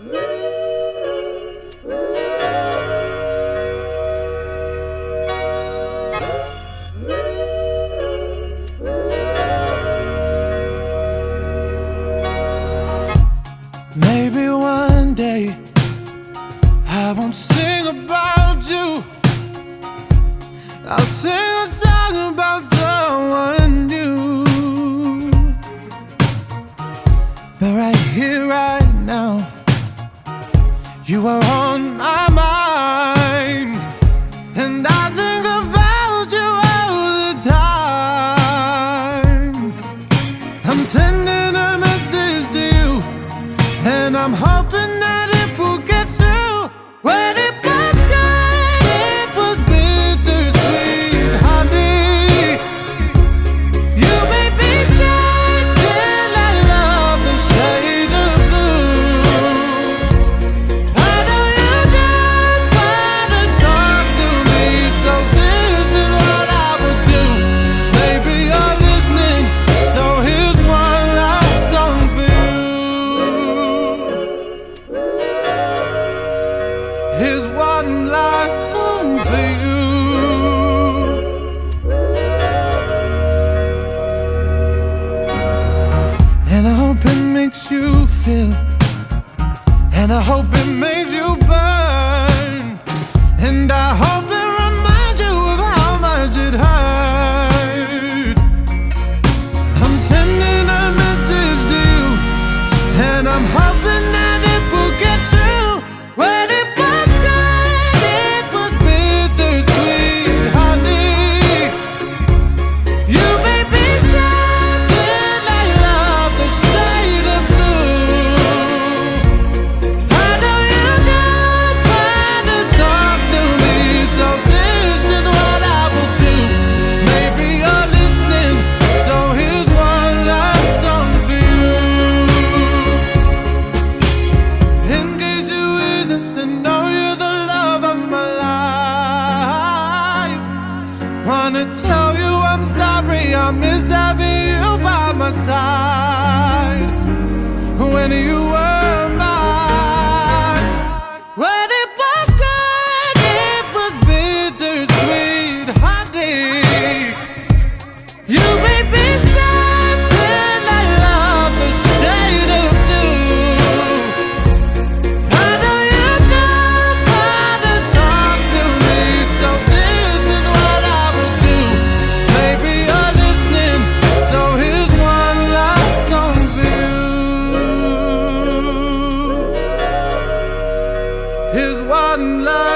Maybe one day I won't sing about you. I'll sing a song about someone new. But right here, you are on my mind. And I think about you all the time. I'm sending a message to you. And I'm hoping Here's one last song for you. And I hope it makes you feel, and I hope it makes you burn, and I hope us, then know you're the love of my life. Wanna tell you I'm sorry, I miss having you by my side. When you were one love.